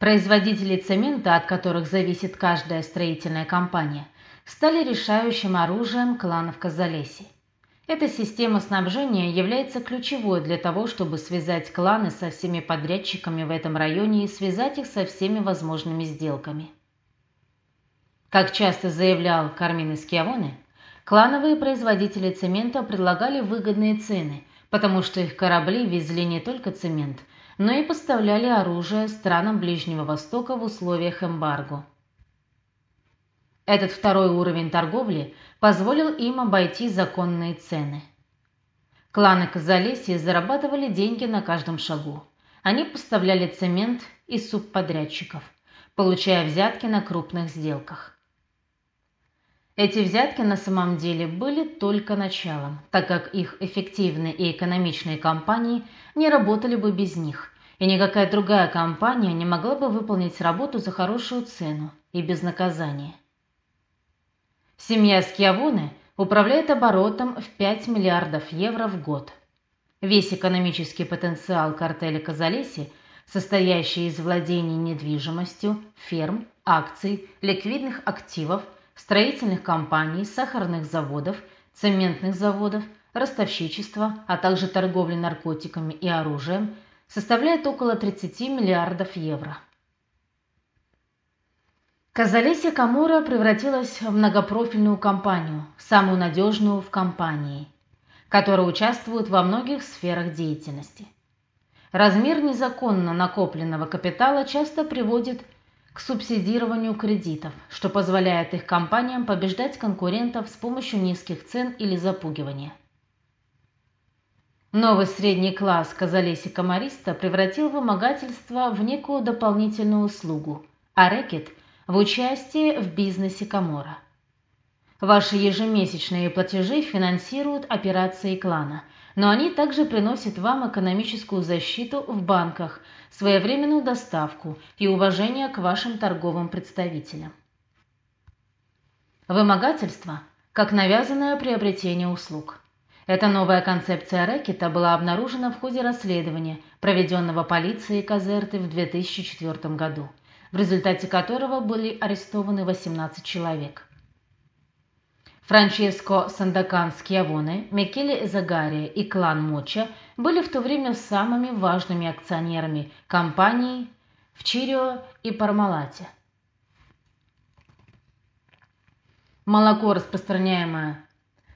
Производители цемента, от которых зависит каждая строительная компания, стали решающим оружием кланов Казалеси. Эта система снабжения является ключевой для того, чтобы связать кланы со всеми подрядчиками в этом районе и связать их со всеми возможными сделками. Как часто заявлял Кармин из Киавоны, клановые производители цемента предлагали выгодные цены, потому что их корабли везли не только цемент, но и поставляли оружие странам Ближнего Востока в условиях эмбарго. Этот второй уровень торговли позволил им обойти законные цены. Кланы Казалесии зарабатывали деньги на каждом шагу. Они поставляли цемент и субподрядчиков, получая взятки на крупных сделках. Эти взятки на самом деле были только началом, так как их эффективные и экономичные компании не работали бы без них, и никакая другая компания не могла бы выполнить работу за хорошую цену и без наказания. Семья Скьявоны управляет оборотом в 5 миллиардов евро в год. Весь экономический потенциал картеля Казалеси, состоящий из владений недвижимостью, ферм, акций, ликвидных активов, строительных компаний, сахарных заводов, цементных заводов, ростовщичества, а также торговли наркотиками и оружием, составляет около 30 миллиардов евро. Казалесия Камура превратилась в многопрофильную компанию, самую надежную в компании, которая участвует во многих сферах деятельности. Размер незаконно накопленного капитала часто приводит субсидированию кредитов, что позволяет их компаниям побеждать конкурентов с помощью низких цен или запугивания. Новый средний класс Казалеси Камариста превратил вымогательство в некую дополнительную услугу, а рэкет – в участии в бизнесе Камора. Ваши ежемесячные платежи финансируют операции клана, но они также приносят вам экономическую защиту в банках, своевременную доставку и уважение к вашим торговым представителям. Вымогательство как навязанное приобретение услуг. Эта новая концепция рэкета была обнаружена в ходе расследования, проведенного полицией Казерты в 2004 году в результате которого были арестованы 18 человек. Франческо Сандакан Скьявоне, Микеле Эзагария и клан Моча были в то время самыми важными акционерами компании в Чирио и Пармалате. Молоко, распространяемое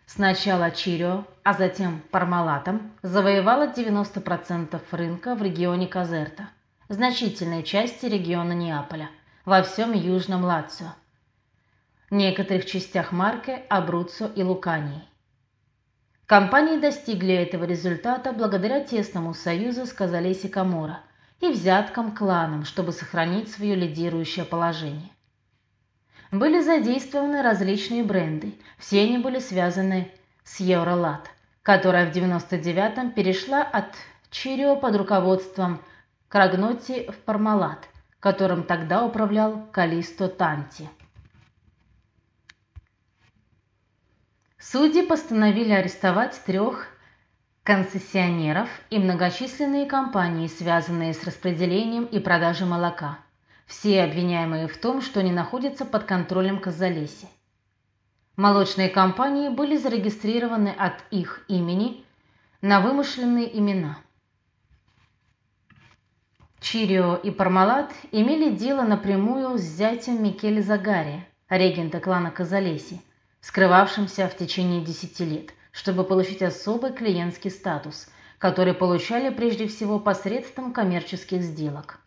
сначала Чирио, а затем Пармалатом, завоевало 90% рынка в регионе Казерта – значительной части региона Неаполя, во всем Южном Лацио, некоторых частях Марке, Абруццо и Лукании. Компании достигли этого результата благодаря тесному союзу с Казалеси Камора и взяткам кланам, чтобы сохранить свое лидирующее положение. Были задействованы различные бренды, все они были связаны с Евролат, которая в 99-м перешла от Чирио под руководством Крагноти в Пармалат, которым тогда управлял Калисто Танти. Судьи постановили арестовать трех концессионеров и многочисленные компании, связанные с распределением и продажей молока. Все обвиняемые в том, что они находятся под контролем Казалеси. Молочные компании были зарегистрированы от их имени на вымышленные имена. Чирио и Пармалат имели дело напрямую с зятем Микеле Загари, регента клана Казалеси, скрывавшимся в течение десяти лет, чтобы получить особый клиентский статус, который получали прежде всего посредством коммерческих сделок.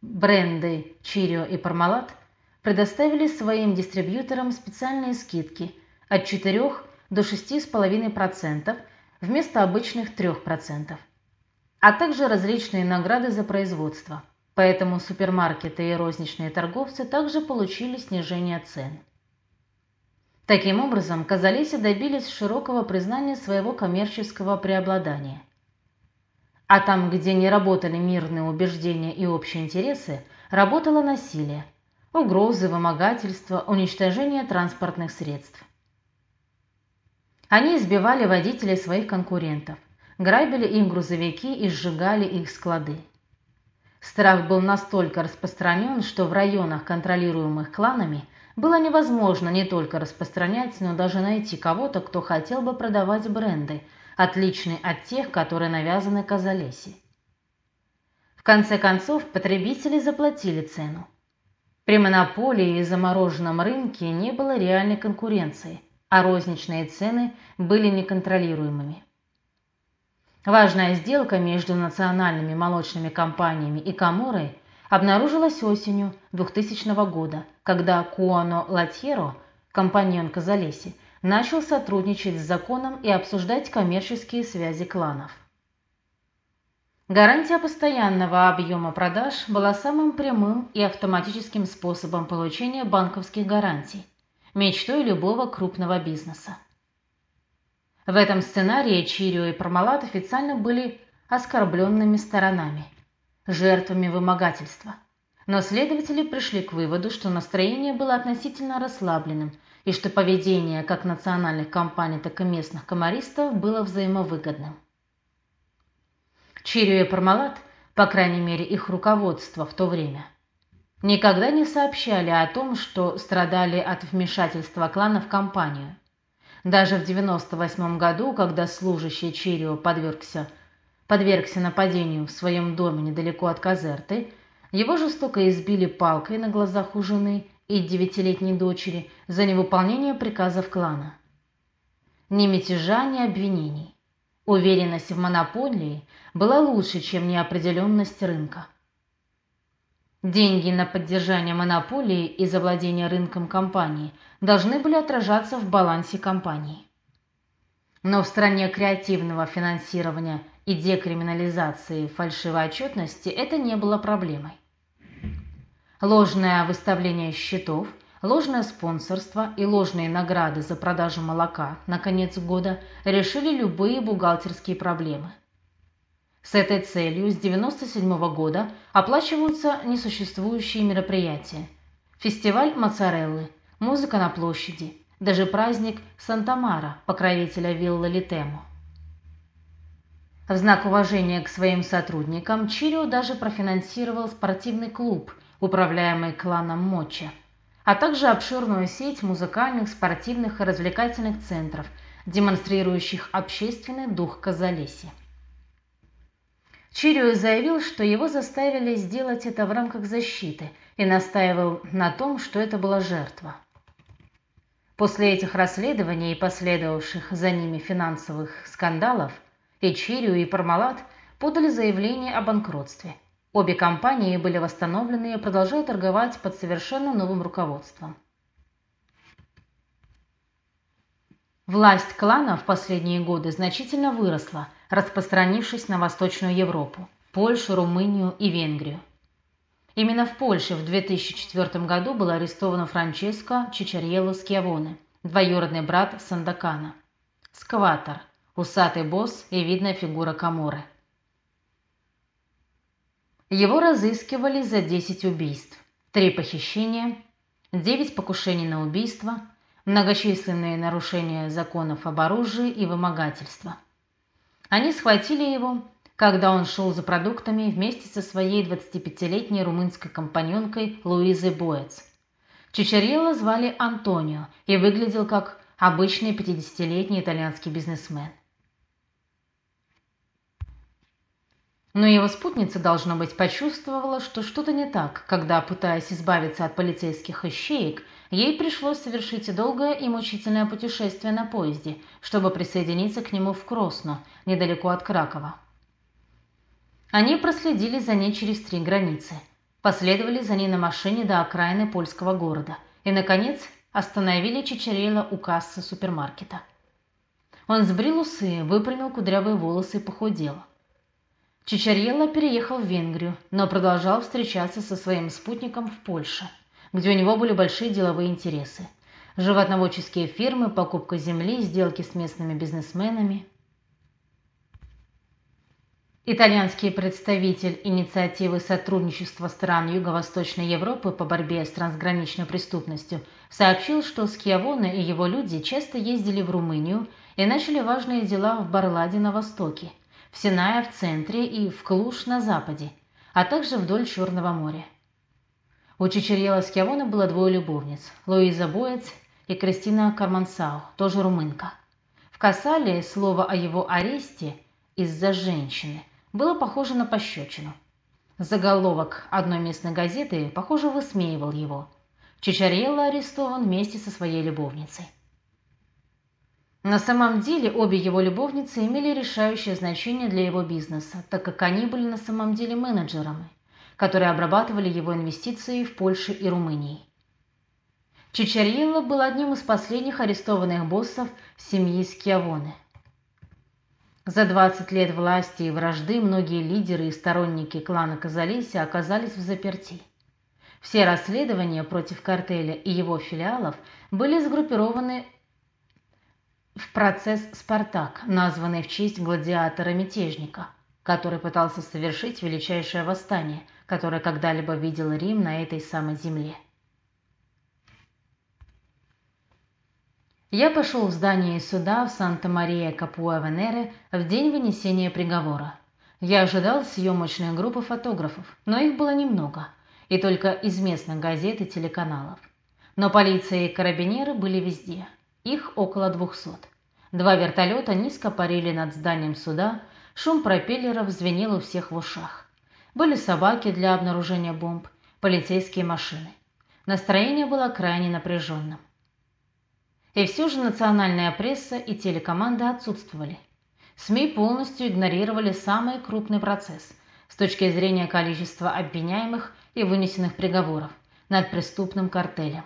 Бренды Чирио и Пармалат предоставили своим дистрибьюторам специальные скидки от 4 до 6,5% вместо обычных 3% а также различные награды за производство. Поэтому супермаркеты и розничные торговцы также получили снижение цен. Таким образом, Казалеси добились широкого признания своего коммерческого преобладания. А там, где не работали мирные убеждения и общие интересы, работало насилие, угрозы, вымогательство, уничтожение транспортных средств. Они избивали водителей своих конкурентов – грабили им грузовики и сжигали их склады. Страх был настолько распространен, что в районах, контролируемых кланами, было невозможно не только распространять, но даже найти кого-то, кто хотел бы продавать бренды, отличные от тех, которые навязаны Казалеси. В конце концов, потребители заплатили цену. При монополии и замороженном рынке не было реальной конкуренции, а розничные цены были неконтролируемыми. Важная сделка между национальными молочными компаниями и Каморой обнаружилась осенью 2000 года, когда Куано Латьеро, компаньон Казалеси, начал сотрудничать с законом и обсуждать коммерческие связи кланов. Гарантия постоянного объема продаж была самым прямым и автоматическим способом получения банковских гарантий, мечтой любого крупного бизнеса. В этом сценарии Чирио и Пармалат официально были оскорбленными сторонами, жертвами вымогательства. Но следователи пришли к выводу, что настроение было относительно расслабленным и что поведение как национальных компаний, так и местных комаристов было взаимовыгодным. Чирио и Пармалат, по крайней мере их руководство в то время, никогда не сообщали о том, что страдали от вмешательства клана в компанию, даже в 98 году, когда служащий Чирио подвергся, подвергся нападению в своем доме недалеко от Казерты, его жестоко избили палкой на глазах у жены и девятилетней дочери за невыполнение приказов клана. Ни мятежа, ни обвинений. Уверенность в монополии была лучше, чем неопределенность рынка. Деньги на поддержание монополии и завладение рынком компании должны были отражаться в балансе компании. Но в стране креативного финансирования и декриминализации фальшивой отчетности это не было проблемой. Ложное выставление счетов, ложное спонсорство и ложные награды за продажу молока на конец года решили любые бухгалтерские проблемы. С этой целью с 1997 года оплачиваются несуществующие мероприятия. Фестиваль моцареллы, музыка на площади, даже праздник Санта-Мара, покровителя виллы Литемо. В знак уважения к своим сотрудникам Чирио даже профинансировал спортивный клуб, управляемый кланом Моча, а также обширную сеть музыкальных, спортивных и развлекательных центров, демонстрирующих общественный дух Казалеси. Чирио заявил, что его заставили сделать это в рамках защиты и настаивал на том, что это была жертва. После этих расследований и последовавших за ними финансовых скандалов Чирио, и Пармалат подали заявление о банкротстве. Обе компании были восстановлены и продолжают торговать под совершенно новым руководством. Власть клана в последние годы значительно выросла – распространившись на Восточную Европу, Польшу, Румынию и Венгрию. Именно в Польше в 2004 году был арестован Франческо Чичарьелло Скиавоне, двоюродный брат Сандакана. Скватор, усатый босс и видная фигура Каморы. Его разыскивали за 10 убийств, 3 похищения, 9 покушений на убийство, многочисленные нарушения законов об оружии и вымогательство – они схватили его, когда он шел за продуктами вместе со своей 25-летней румынской компаньонкой Луизой Боец. Чичарелло звали Антонио и выглядел как обычный 50-летний итальянский бизнесмен. Но его спутница, должно быть, почувствовала, что что-то не так, когда, пытаясь избавиться от полицейских ищеек, ей пришлось совершить долгое и мучительное путешествие на поезде, чтобы присоединиться к нему в Кросну, недалеко от Кракова. Они проследили за ней через три границы, последовали за ней на машине до окраины польского города и, наконец, остановили Чичарелла у кассы супермаркета. Он сбрил усы, выпрямил кудрявые волосы и похудел. Чичарьелло переехал в Венгрию, но продолжал встречаться со своим спутником в Польше, где у него были большие деловые интересы. Животноводческие фирмы, покупка земли, сделки с местными бизнесменами. Итальянский представитель инициативы сотрудничества стран Юго-Восточной Европы по борьбе с трансграничной преступностью сообщил, что Скиавоне и его люди часто ездили в Румынию и начали важные дела в Барладе на востоке – в Синае в центре и в Клуш на западе, а также вдоль Черного моря. У Чичерьела Скиавона было двое любовниц – Луиза Боец и Кристина Кармансау, тоже румынка. В Касале слово о его аресте из-за женщины было похоже на пощечину. Заголовок одной местной газеты, похоже, высмеивал его. Чичарелло арестован вместе со своей любовницей. На самом деле обе его любовницы имели решающее значение для его бизнеса, так как они были на самом деле менеджерами – которые обрабатывали его инвестиции в Польше и Румынии. Чичарьелло был одним из последних арестованных боссов семьи Скиавоне. За 20 лет власти и вражды многие лидеры и сторонники клана Казалеси оказались в заперти. Все расследования против картеля и его филиалов были сгруппированы в процесс «Спартак», названный в честь гладиатора-мятежника, который пытался совершить величайшее восстание, которое когда-либо видел Рим на этой самой земле. Я пошел в здание суда в Санта-Мария-Капуа-Венере в день вынесения приговора. Я ожидал съемочной группы фотографов, но их было немного, и только из местных газет и телеканалов. Но полиция и карабинеры были везде. Их около двухсот. Два вертолета низко парили над зданием суда, шум пропеллеров звенел у всех в ушах. Были собаки для обнаружения бомб, полицейские машины. Настроение было крайне напряженным. И все же национальная пресса и телекоманда отсутствовали. СМИ полностью игнорировали самый крупный процесс с точки зрения количества обвиняемых и вынесенных приговоров над преступным картелем.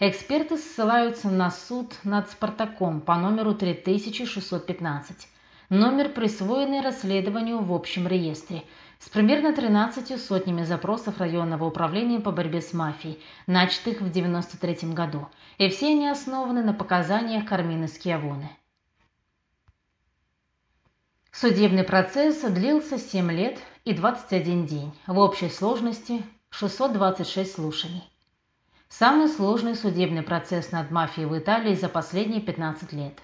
Эксперты ссылаются на суд над Спартаком по номеру 3615, номер присвоенный расследованию в общем реестре, с примерно 13 сотнями запросов районного управления по борьбе с мафией, начатых в 1993 году, и все они основаны на показаниях Кармины Скиавоны. Судебный процесс длился 7 лет и 21 день, в общей сложности 626 слушаний. Самый сложный судебный процесс над мафией в Италии за последние 15 лет.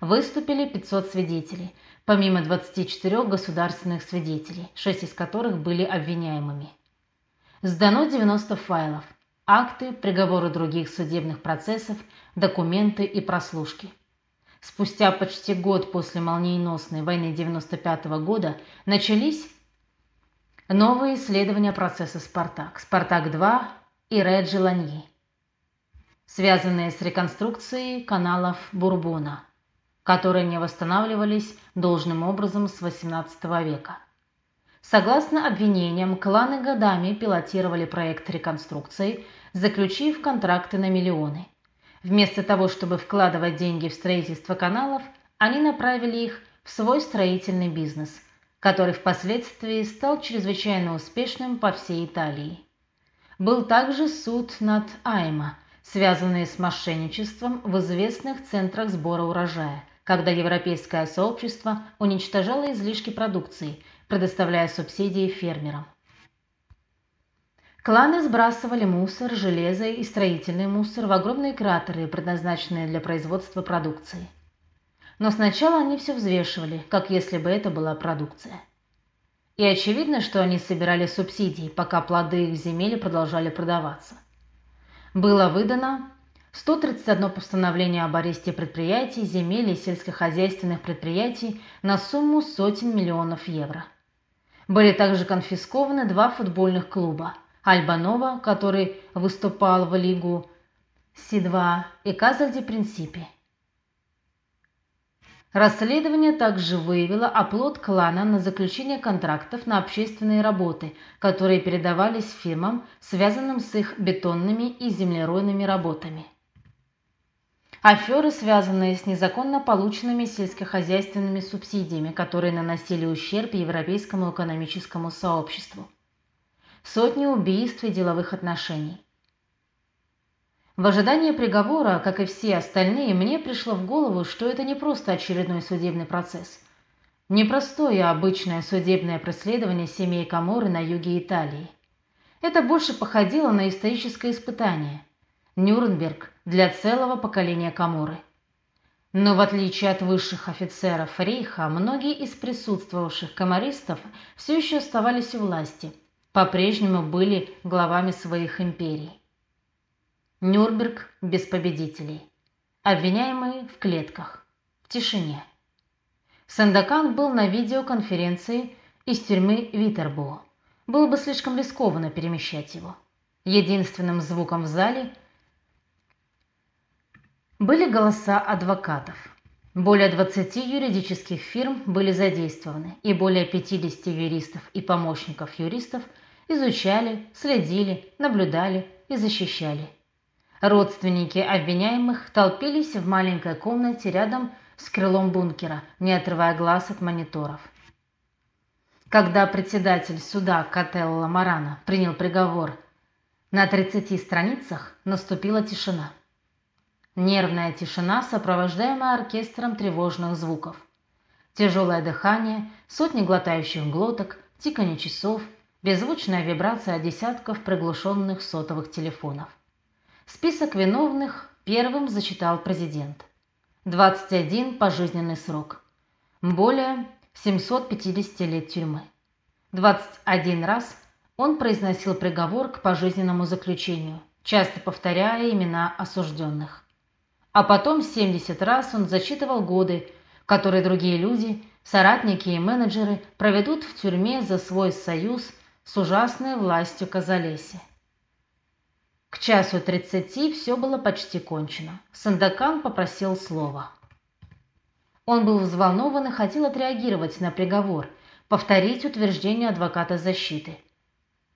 Выступили 500 свидетелей, помимо 24 государственных свидетелей, 6 из которых были обвиняемыми. Сдано 90 файлов, акты, приговоры других судебных процессов, документы и прослушки. Спустя почти год после молниеносной войны 95 -го года начались новые исследования процесса «Спартак», «Спартак-2» и «Реджи Ланьи», связанные с реконструкцией каналов Бурбона – которые не восстанавливались должным образом с XVIII века. Согласно обвинениям, кланы годами пилотировали проект реконструкции, заключив контракты на миллионы. Вместо того, чтобы вкладывать деньги в строительство каналов, они направили их в свой строительный бизнес, который впоследствии стал чрезвычайно успешным по всей Италии. Был также суд над Айма, связанный с мошенничеством в известных центрах сбора урожая, когда европейское сообщество уничтожало излишки продукции, предоставляя субсидии фермерам. Кланы сбрасывали мусор, железо и строительный мусор в огромные кратеры, предназначенные для производства продукции. Но сначала они все взвешивали, как если бы это была продукция. И очевидно, что они собирали субсидии, пока плоды их земель продолжали продаваться. Было выдано 131 постановление об аресте предприятий, земель и сельскохозяйственных предприятий на сумму сотен миллионов евро. Были также конфискованы два футбольных клуба – Альбанова, который выступал в лигу Си-2, и Казальди Принципи. Расследование также выявило оплот клана на заключение контрактов на общественные работы, которые передавались фирмам, связанным с их бетонными и землеройными работами. Аферы, связанные с незаконно полученными сельскохозяйственными субсидиями, которые наносили ущерб европейскому экономическому сообществу. Сотни убийств и деловых отношений. В ожидании приговора, как и все остальные, мне пришло в голову, что это не просто очередной судебный процесс. Непростое обычное судебное преследование семей Каморы на юге Италии. Это больше походило на историческое испытание – Нюрнберг для целого поколения Каморы. Но в отличие от высших офицеров Рейха, многие из присутствовавших комаристов все еще оставались у власти, по-прежнему были главами своих империй. Нюрнберг без победителей. Обвиняемые в клетках. В тишине. Сандакан был на видеоконференции из тюрьмы Витербо. Было бы слишком рискованно перемещать его. Единственным звуком в зале были голоса адвокатов. Более 20 юридических фирм были задействованы, и более 50 юристов и помощников юристов изучали, следили, наблюдали и защищали. Родственники обвиняемых толпились в маленькой комнате рядом с крылом бункера, не отрывая глаз от мониторов. Когда председатель суда Кателла Марана принял приговор на 30 страницах, наступила тишина. Нервная тишина, сопровождаемая оркестром тревожных звуков. Тяжелое дыхание, сотни глотающих глоток, тиканье часов, беззвучная вибрация десятков приглушенных сотовых телефонов. Список виновных первым зачитал президент. 21 пожизненный срок. Более 750 лет тюрьмы. 21 раз он произносил приговор к пожизненному заключению, часто повторяя имена осужденных. А потом 70 раз он зачитывал годы, которые другие люди, соратники и менеджеры проведут в тюрьме за свой союз с ужасной властью Казалеси. К часу тридцати все было почти кончено. Сандакан попросил слова. Он был взволнован и хотел отреагировать на приговор, повторить утверждение адвоката защиты.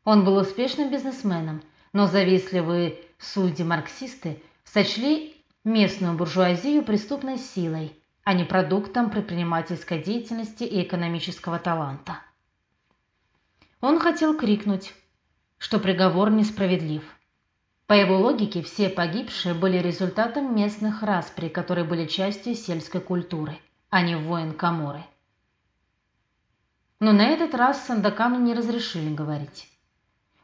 Он был успешным бизнесменом, но завистливые судьи-марксисты сочли местную буржуазию преступной силой, а не продуктом предпринимательской деятельности и экономического таланта. Он хотел крикнуть, что приговор несправедлив. По его логике, все погибшие были результатом местных распри, которые были частью сельской культуры, а не воин Каморы. Но на этот раз Сандакану не разрешили говорить.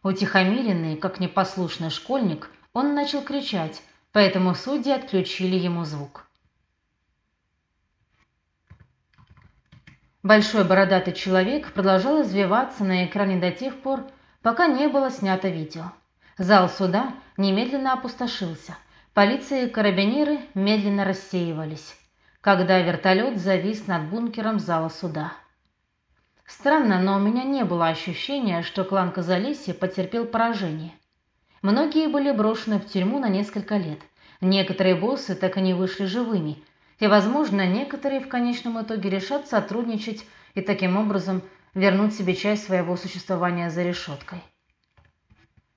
Утихомиренный, как непослушный школьник, он начал кричать, поэтому судьи отключили ему звук. Большой бородатый человек продолжал извиваться на экране до тех пор, пока не было снято видео. Зал суда немедленно опустошился. Полиция и карабинеры медленно рассеивались, когда вертолет завис над бункером зала суда. Странно, но у меня не было ощущения, что клан Казалиси потерпел поражение. Многие были брошены в тюрьму на несколько лет. Некоторые боссы так и не вышли живыми, и, возможно, некоторые в конечном итоге решат сотрудничать и таким образом вернуть себе часть своего существования за решеткой.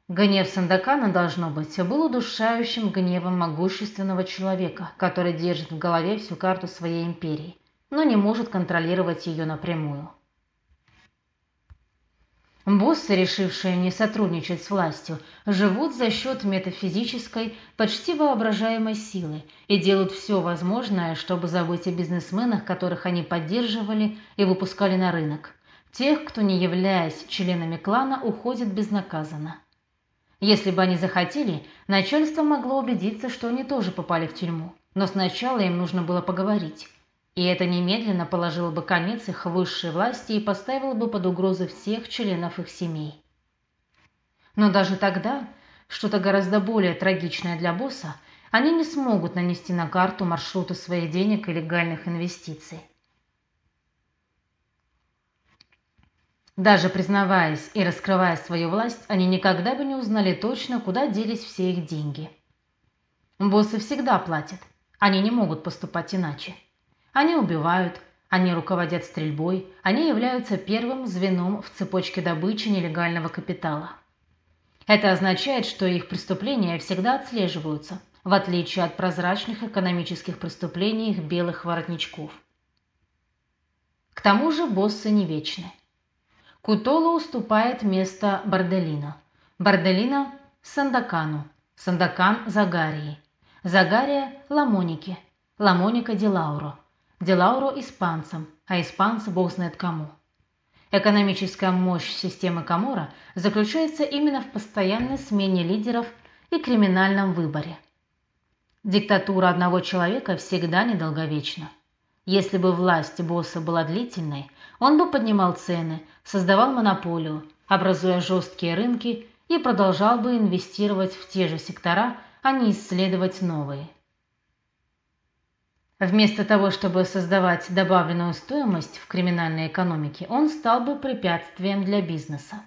Гнев Сандакана, должно быть, был удушающим гневом могущественного человека, который держит в голове всю карту своей империи, но не может контролировать ее напрямую. Боссы, решившие не сотрудничать с властью, живут за счет метафизической, почти воображаемой силы и делают все возможное, чтобы забыть о бизнесменах, которых они поддерживали и выпускали на рынок. Тех, кто, не являясь членами клана, уходит безнаказанно. Если бы они захотели, начальство могло убедиться, что они тоже попали в тюрьму. Но сначала им нужно было поговорить. И это немедленно положило бы конец их высшей власти и поставило бы под угрозу всех членов их семей. Но даже тогда, что-то гораздо более трагичное для босса, они не смогут нанести на карту маршруты своих денег и легальных инвестиций. Даже признаваясь и раскрывая свою власть, они никогда бы не узнали точно, куда делись все их деньги. Боссы всегда платят. Они не могут поступать иначе. Они убивают, они руководят стрельбой, они являются первым звеном в цепочке добычи нелегального капитала. Это означает, что их преступления всегда отслеживаются, в отличие от прозрачных экономических преступлений их белых воротничков. К тому же боссы не вечны. Кутолу уступает место Барделина. Барделина – Сандакану. Сандакан – Загарии. Загария – Ламонике. Ламоника – Делауро. Делауро – испанцам, а испанцы – бог знает кому. Экономическая мощь системы Камора заключается именно в постоянной смене лидеров и криминальном выборе. Диктатура одного человека всегда недолговечна. Если бы власть босса была длительной, он бы поднимал цены, создавал монополию, образуя жесткие рынки и продолжал бы инвестировать в те же сектора, а не исследовать новые. Вместо того, чтобы создавать добавленную стоимость в криминальной экономике, он стал бы препятствием для бизнеса.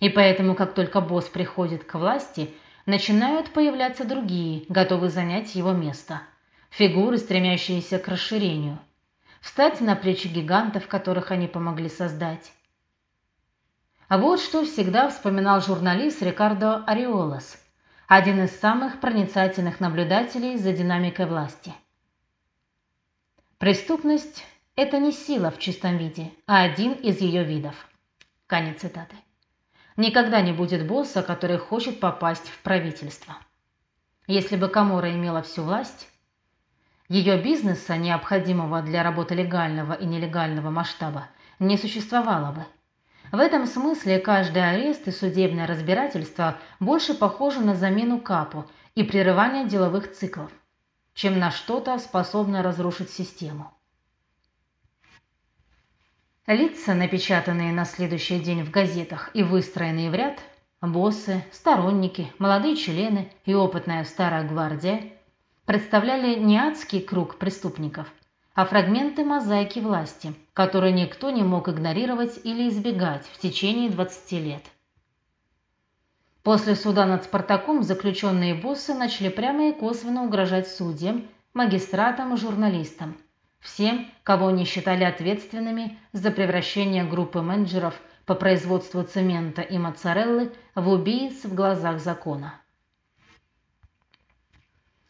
И поэтому, как только босс приходит к власти, начинают появляться другие, готовые занять его место. Фигуры, стремящиеся к расширению. Встать на плечи гигантов, которых они помогли создать. А вот что всегда вспоминал журналист Рикардо Ариолас, один из самых проницательных наблюдателей за динамикой власти – Преступность – это не сила в чистом виде, а один из ее видов. Конец цитаты. Никогда не будет босса, который хочет попасть в правительство. Если бы Камора имела всю власть, ее бизнеса, необходимого для работы легального и нелегального масштаба, не существовало бы. В этом смысле каждый арест и судебное разбирательство больше похоже на замену капу и прерывание деловых циклов чем на что-то, способное разрушить систему. Лица, напечатанные на следующий день в газетах и выстроенные в ряд, боссы, сторонники, молодые члены и опытная старая гвардия, представляли не адский круг преступников, а фрагменты мозаики власти, которые никто не мог игнорировать или избегать в течение 20 лет. После суда над Спартаком заключенные боссы начали прямо и косвенно угрожать судьям, магистратам и журналистам, всем, кого они считали ответственными за превращение группы менеджеров по производству цемента и моцареллы в убийц в глазах закона.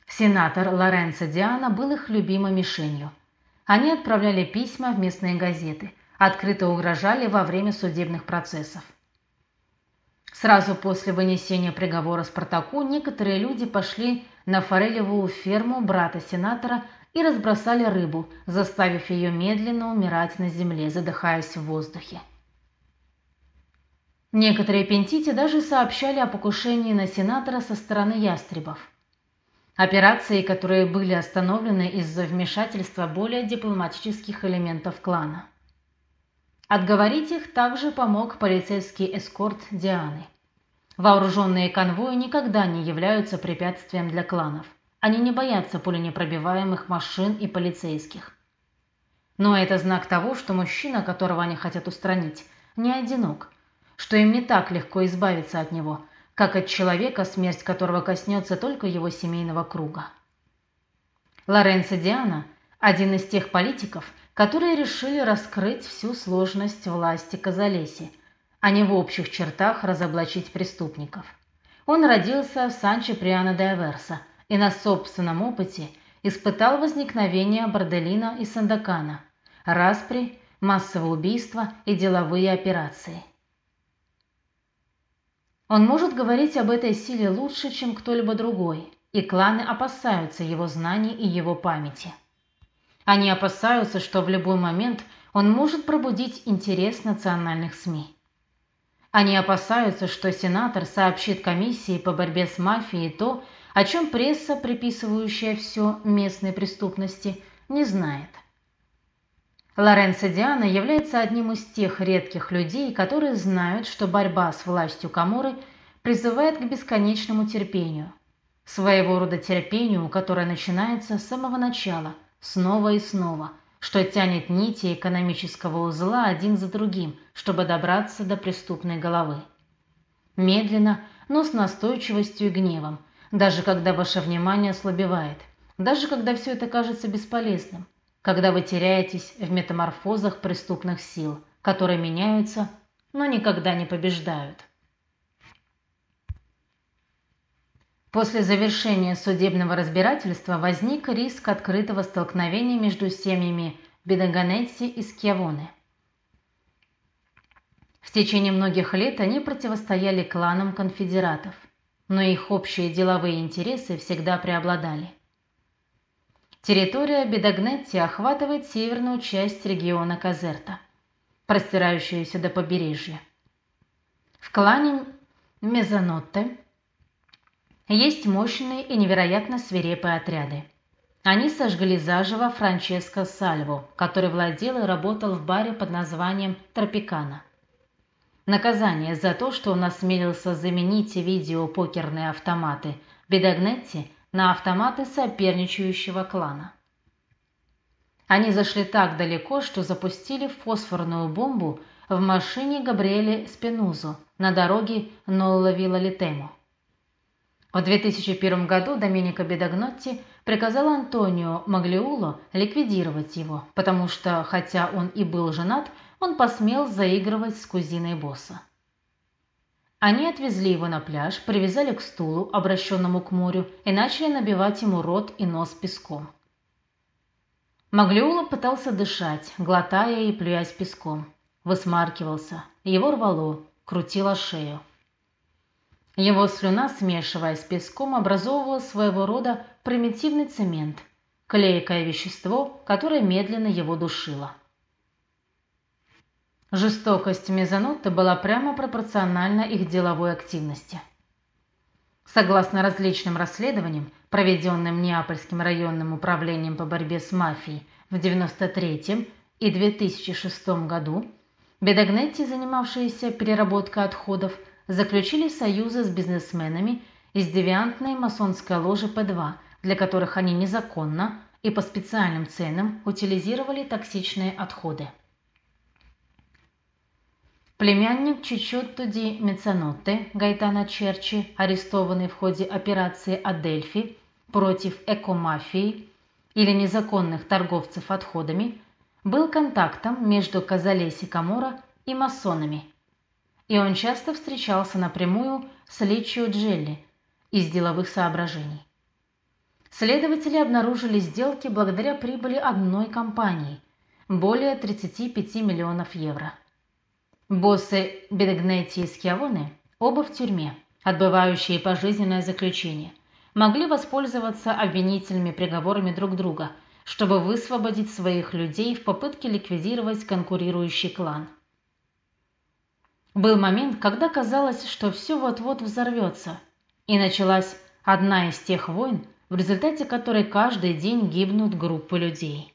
Сенатор Лоренцо Диана был их любимой мишенью. Они отправляли письма в местные газеты, открыто угрожали во время судебных процессов. Сразу после вынесения приговора Спартаку некоторые люди пошли на форелевую ферму брата сенатора и разбросали рыбу, заставив ее медленно умирать на земле, задыхаясь в воздухе. Некоторые пентити даже сообщали о покушении на сенатора со стороны ястребов. Операции, которые были остановлены из-за вмешательства более дипломатических элементов клана. Отговорить их также помог полицейский эскорт Дианы. Вооруженные конвои никогда не являются препятствием для кланов. Они не боятся пуленепробиваемых машин и полицейских. Но это знак того, что мужчина, которого они хотят устранить, не одинок, что им не так легко избавиться от него, как от человека, смерть которого коснется только его семейного круга. Лоренцо Диана – один из тех политиков, которые решили раскрыть всю сложность власти Казалеси, а не в общих чертах разоблачить преступников. Он родился в Сан-Чиприано де Аверса и на собственном опыте испытал возникновение Борделина и Сандакана, распри, массовые убийства и деловые операции. Он может говорить об этой силе лучше, чем кто-либо другой, и кланы опасаются его знаний и его памяти. Они опасаются, что в любой момент он может пробудить интерес национальных СМИ. Они опасаются, что сенатор сообщит комиссии по борьбе с мафией то, о чем пресса, приписывающая все местной преступности, не знает. Лоренцо Диана является одним из тех редких людей, которые знают, что борьба с властью Каморы призывает к бесконечному терпению. Своего рода терпению, которое начинается с самого начала – снова и снова, что тянет нити экономического узла один за другим, чтобы добраться до преступной головы. Медленно, но с настойчивостью и гневом, даже когда ваше внимание ослабевает, даже когда все это кажется бесполезным, когда вы теряетесь в метаморфозах преступных сил, которые меняются, но никогда не побеждают. После завершения судебного разбирательства возник риск открытого столкновения между семьями Бедаганетти и Скьявоне. В течение многих лет они противостояли кланам конфедератов, но их общие деловые интересы всегда преобладали. Территория Бедагнетти охватывает северную часть региона Казерта, простирающуюся до побережья. В клане Мезонотте есть мощные и невероятно свирепые отряды. Они сожгли заживо Франческо Сальво, который владел и работал в баре под названием Тропикана. Наказание за то, что он осмелился заменить видеопокерные автоматы Бедагнетти на автоматы соперничающего клана. Они зашли так далеко, что запустили фосфорную бомбу в машине Габриэле Спинузо на дороге Нолла-Вилла-Литемо. В 2001 году Доменико Бедагнотти приказал Антонио Маглиуло ликвидировать его, потому что, хотя он и был женат, он посмел заигрывать с кузиной босса. Они отвезли его на пляж, привязали к стулу, обращенному к морю, и начали набивать ему рот и нос песком. Маглиула пытался дышать, глотая и плюясь песком. Высмаркивался, его рвало, крутило шею. Его слюна, смешиваясь с песком, образовывала своего рода примитивный цемент, клейкое вещество, которое медленно его душило. Жестокость Мезонотты была прямо пропорциональна их деловой активности. Согласно различным расследованиям, проведенным Неапольским районным управлением по борьбе с мафией в 1993 и 2006 году, Бедагнетти, занимавшиеся переработкой отходов, заключили союзы с бизнесменами из девиантной масонской ложи П2, для которых они незаконно и по специальным ценам утилизировали токсичные отходы. Племянник Чичотто ди Мецанотте Гайтана Черчи, арестованный в ходе операции Адельфи против экомафии или незаконных торговцев отходами, был контактом между Казалеси Камора и масонами – и он часто встречался напрямую с Личио Джелли из деловых соображений. Следователи обнаружили сделки благодаря прибыли одной компании – более 35 миллионов евро. Боссы Бедегнетти и Скиавоне оба в тюрьме, отбывающие пожизненное заключение, могли воспользоваться обвинительными приговорами друг друга, чтобы высвободить своих людей в попытке ликвидировать конкурирующий клан – был момент, когда казалось, что все вот-вот взорвется, и началась одна из тех войн, в результате которой каждый день гибнут группы людей.